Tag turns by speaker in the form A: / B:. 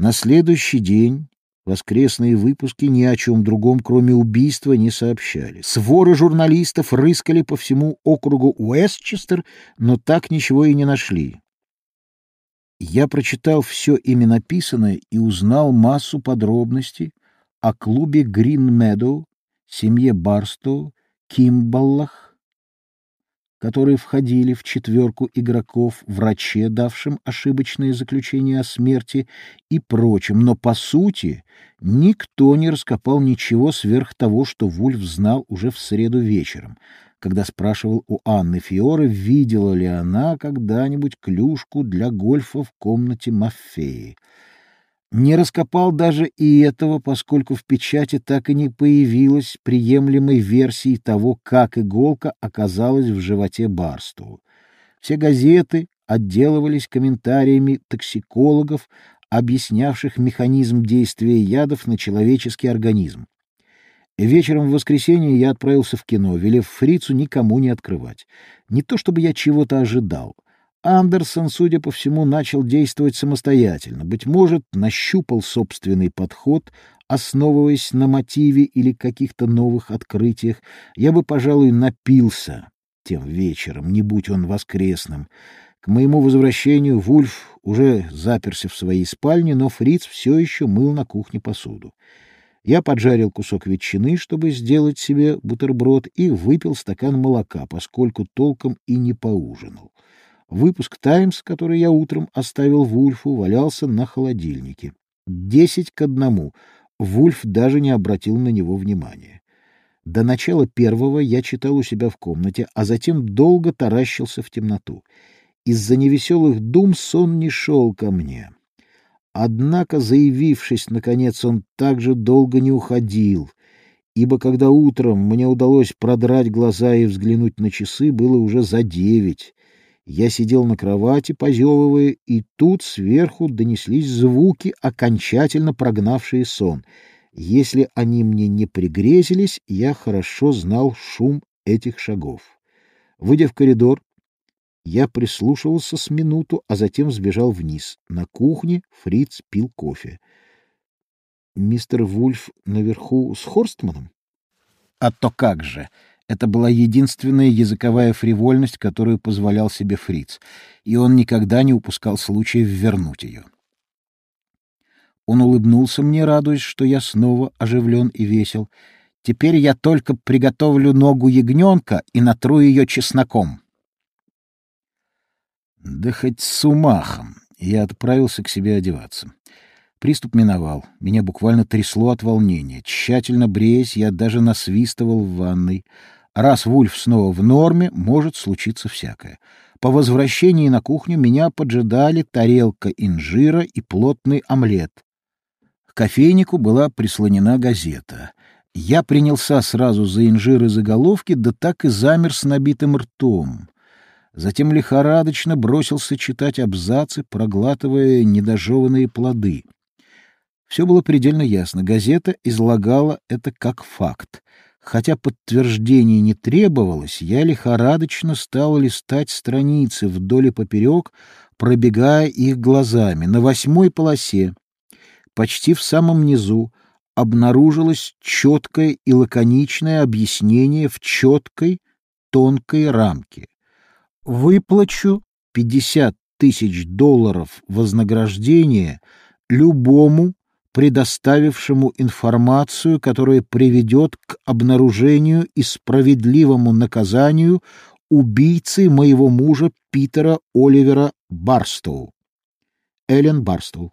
A: На следующий день воскресные выпуски ни о чем другом, кроме убийства, не сообщали. Своры журналистов рыскали по всему округу Уэстчестер, но так ничего и не нашли. Я прочитал все ими написанное и узнал массу подробностей о клубе Грин Медоу, семье Барстоу, Кимбаллах, которые входили в четверку игроков, враче, давшим ошибочное заключение о смерти и прочем, но, по сути, никто не раскопал ничего сверх того, что Вульф знал уже в среду вечером, когда спрашивал у Анны Фиоры, видела ли она когда-нибудь клюшку для гольфа в комнате Маффеи не раскопал даже и этого, поскольку в печати так и не появилась приемлемой версии того, как иголка оказалась в животе Барсту. Все газеты отделывались комментариями токсикологов, объяснявших механизм действия ядов на человеческий организм. Вечером в воскресенье я отправился в кино, велев фрицу никому не открывать. Не то чтобы я чего-то ожидал — Андерсон, судя по всему, начал действовать самостоятельно, быть может, нащупал собственный подход, основываясь на мотиве или каких-то новых открытиях. Я бы, пожалуй, напился тем вечером, не будь он воскресным. К моему возвращению Вульф уже заперся в своей спальне, но Фриц все еще мыл на кухне посуду. Я поджарил кусок ветчины, чтобы сделать себе бутерброд, и выпил стакан молока, поскольку толком и не поужинал. Выпуск «Таймс», который я утром оставил Вульфу, валялся на холодильнике. Десять к одному. Вульф даже не обратил на него внимания. До начала первого я читал у себя в комнате, а затем долго таращился в темноту. Из-за невеселых дум сон не шел ко мне. Однако, заявившись, наконец, он так же долго не уходил, ибо когда утром мне удалось продрать глаза и взглянуть на часы, было уже за девять. Я сидел на кровати, позевывая, и тут сверху донеслись звуки, окончательно прогнавшие сон. Если они мне не пригрезились, я хорошо знал шум этих шагов. Выйдя в коридор, я прислушивался с минуту, а затем сбежал вниз. На кухне Фриц пил кофе. Мистер Вульф наверху с Хорстманом? А то как же! Это была единственная языковая фривольность, которую позволял себе Фриц, и он никогда не упускал случая вернуть ее. Он улыбнулся мне, радуясь, что я снова оживлен и весел. Теперь я только приготовлю ногу ягненка и натру ее чесноком. Да хоть с умахом. Я отправился к себе одеваться. Приступ миновал. Меня буквально трясло от волнения. Тщательно бреясь, я даже насвистывал в ванной. Раз Вульф снова в норме, может случиться всякое. По возвращении на кухню меня поджидали тарелка инжира и плотный омлет. К кофейнику была прислонена газета. Я принялся сразу за инжир и заголовки, да так и замер с набитым ртом. Затем лихорадочно бросился читать абзацы, проглатывая недожеванные плоды. Все было предельно ясно. Газета излагала это как факт. Хотя подтверждений не требовалось, я лихорадочно стал листать страницы вдоль и поперек, пробегая их глазами. На восьмой полосе, почти в самом низу, обнаружилось четкое и лаконичное объяснение в четкой, тонкой рамке. Выплачу 50 тысяч долларов вознаграждения любому предоставившему информацию, которая приведет к обнаружению и справедливому наказанию убийцы моего мужа Питера Оливера Барстоу. Эллен Барстоу.